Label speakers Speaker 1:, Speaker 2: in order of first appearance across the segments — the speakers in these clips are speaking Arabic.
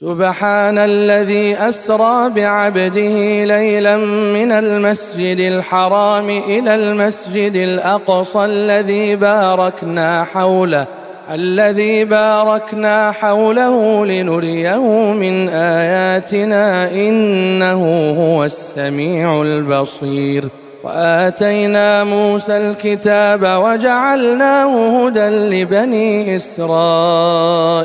Speaker 1: سبحان الذي أسرى بعبده ليلا من المسجد الحرام إلى المسجد الأقصى الذي باركنا حوله الذي باركنا حوله لنريه من آياتنا إنه هو السميع البصير. وآتينا موسى الكتاب وجعلناه هدى لبني إسرائيل.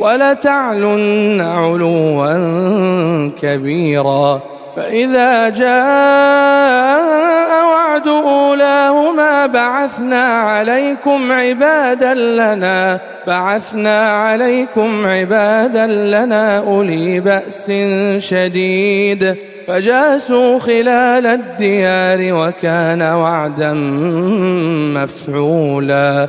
Speaker 1: ولتعلن علوا كبيرا. فإذا جاء وعد أولاهما بعثنا عليكم عبادا لنا بعثنا عليكم عبادا لنا أولي بأس شديد. فجاسوا خلال الديار وكان وعدا مفعولا.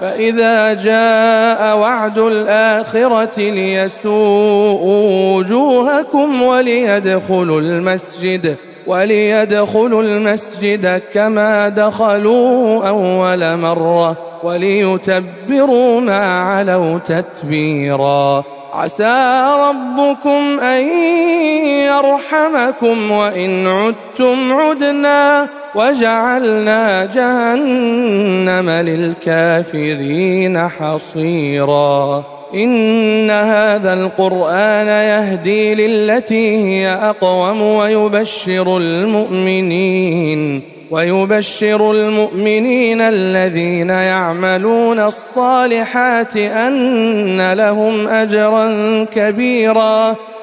Speaker 1: فإذا جاء وعد الآخرة ليسوءوا وجوهكم وليدخلوا المسجد وليدخلوا المسجد كما دخلوا أول مرة وليتبروا ما علوا تتبيرا. عسى ربكم أن يرحمكم وإن عدتم عدنا وجعلنا جهنم للكافرين حصيرا. إن هذا القرآن يهدي للتي هي أقوم ويبشر المؤمنين ويبشر المؤمنين الذين يعملون الصالحات أن لهم أجرا كبيرا.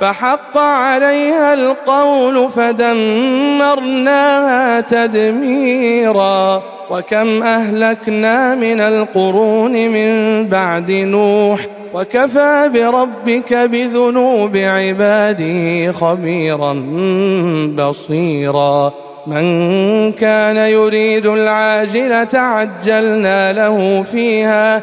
Speaker 1: فحق عليها القول فدمرناها تدميرا. وكم أهلكنا من القرون من بعد نوح وكفى بربك بذنوب عباده خبيرا بصيرا. من كان يريد العاجلة عجلنا له فيها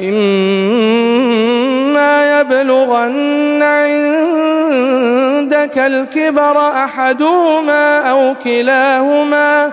Speaker 1: إما يبلغن عندك الكبر أحدهما أو كلاهما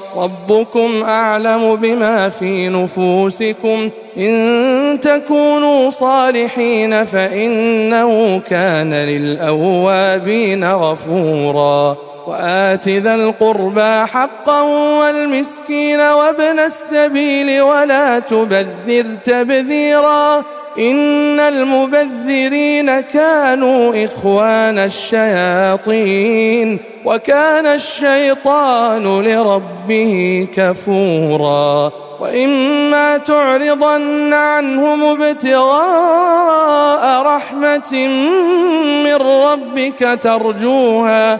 Speaker 1: ربكم أعلم بما في نفوسكم. إن تكونوا صالحين فإنه كان للأوابين غفورا. وآت ذا القربى حقا والمسكين وابن السبيل ولا تبذر تبذيرا إن المبذرين كانوا إخوان الشياطين وكان الشيطان لربه كفورا وإما تعرضن عنهم ابتغاء رحمة من ربك ترجوها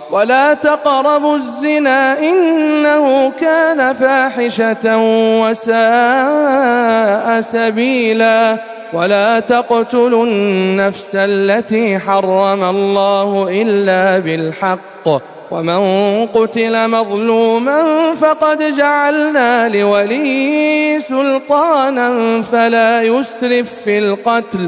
Speaker 1: ولا تقربوا الزنا إنه كان فاحشة وساء سبيلا ولا تقتلوا النفس التي حرم الله إلا بالحق ومن قتل مظلوما فقد جعلنا لوليه سلطانا فلا يسرف في القتل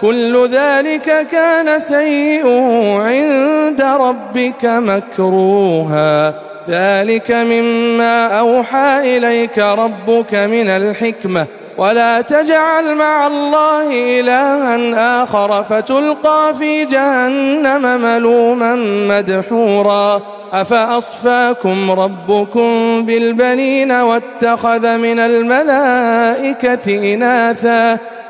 Speaker 1: كل ذلك كان سيئه عند ربك مكروها. ذلك مما أوحى إليك ربك من الحكمة. ولا تجعل مع الله إلها آخر فتلقى في جهنم ملوما مدحورا. أفأصفاكم ربكم بالبنين واتخذ من الملائكة إناثا؟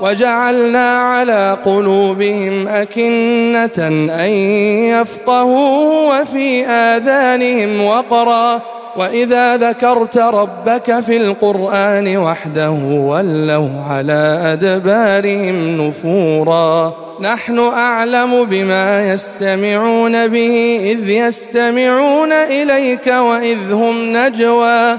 Speaker 1: وجعلنا على قلوبهم أكنة أن يفقهوا وفي آذانهم وقرا. وإذا ذكرت ربك في القرآن وحده ولوا على أدبارهم نفورا. نحن أعلم بما يستمعون به إذ يستمعون إليك وإذ هم نجوى.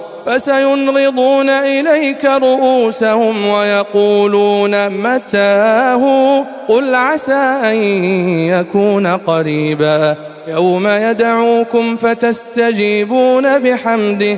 Speaker 1: فسينغضون إليك رؤوسهم ويقولون متاه قل عسى أن يكون قريبا. يوم يدعوكم فتستجيبون بحمده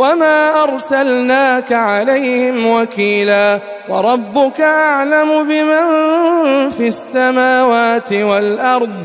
Speaker 1: وما أرسلناك عليهم وكيلا وربك أعلم بمن في السماوات والأرض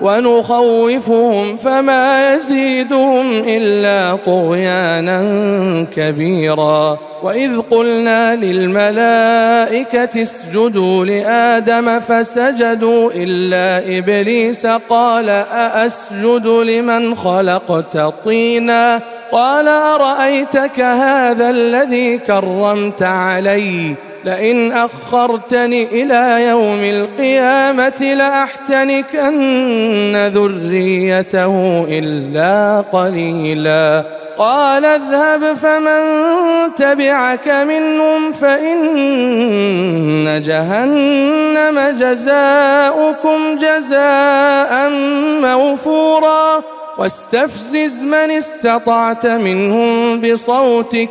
Speaker 1: ونخوفهم فما يزيدهم إلا طغيانا كبيرا. وإذ قلنا للملائكة اسجدوا لآدم فسجدوا إلا إبليس قال أأسجد لمن خلقت طينا؟ قال أرأيتك هذا الذي كرمت عليّ؟ لئن أخرتني إلى يوم القيامة لأحتنكن ذريته إلا قليلا. قال اذهب فمن تبعك منهم فإن جهنم جزاؤكم جزاء موفورا. واستفزز من استطعت منهم بصوتك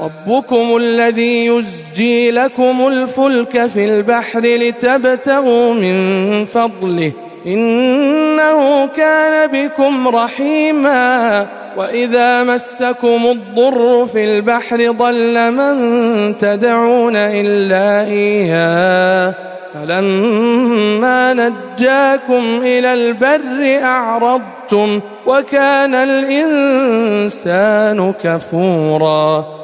Speaker 1: ربكم الذي يزجي لكم الفلك في البحر لتبتغوا من فضله. إنه كان بكم رحيما. وإذا مسكم الضر في البحر ضل من تدعون إلا إياه. فلما نجاكم إلى البر أعرضتم وكان الإنسان كفورا.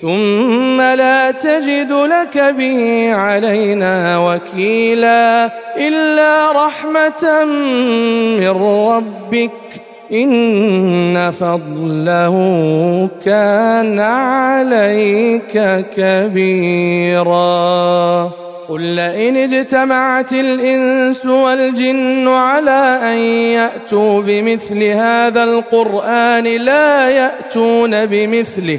Speaker 1: ثم لا تجد لك به علينا وكيلا إلا رحمة من ربك إن فضله كان عليك كبيراً. قل لئن اجتمعت الإنس والجن على أن يأتوا بمثل هذا القرآن لا يأتون بمثله.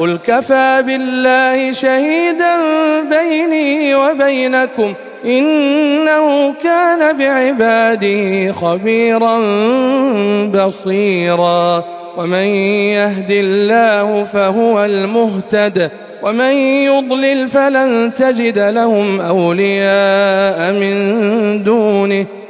Speaker 1: قل كفى بالله شهيدا بيني وبينكم إنه كان بعباده خبيرا بصيرا. ومن يهد الله فهو المهتد. ومن يضلل فلن تجد لهم أولياء من دونه.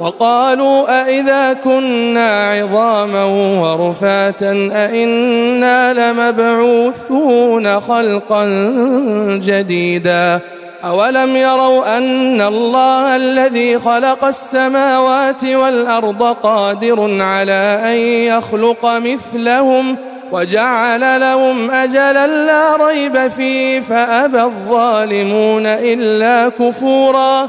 Speaker 1: وقالوا أإذا كنا عظاما ورفاتا أإنا لمبعوثون خلقا جديدا أولم يروا أن الله الذي خلق السماوات والأرض قادر على أن يخلق مثلهم ۖ وجعل لهم أجلا لا ريب فيه فأبى الظالمون إلا كفورا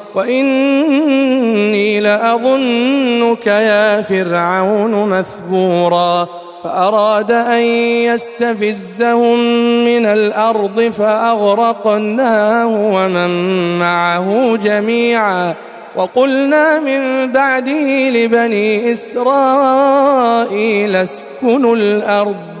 Speaker 1: وإني لأظنك يا فرعون مثبورا فأراد أن يستفزهم من الأرض فأغرقناه ومن معه جميعا وقلنا من بعده لبني إسرائيل اسكنوا الأرض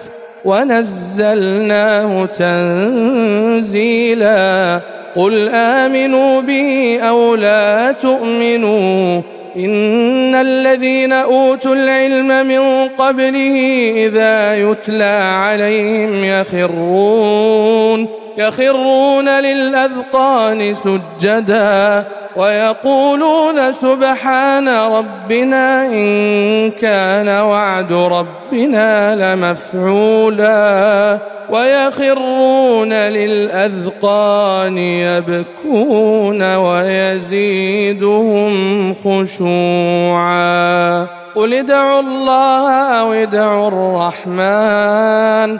Speaker 1: ونزلناه تنزيلا. قل آمنوا به أو لا تؤمنوا. إن الذين أوتوا العلم من قبله إذا يتلى عليهم يخرون. يخرون للأذقان سجدا ويقولون سبحان ربنا إن كان وعد ربنا لمفعولا ويخرون للأذقان يبكون ويزيدهم خشوعا قل ادعوا الله أو ادعوا الرحمن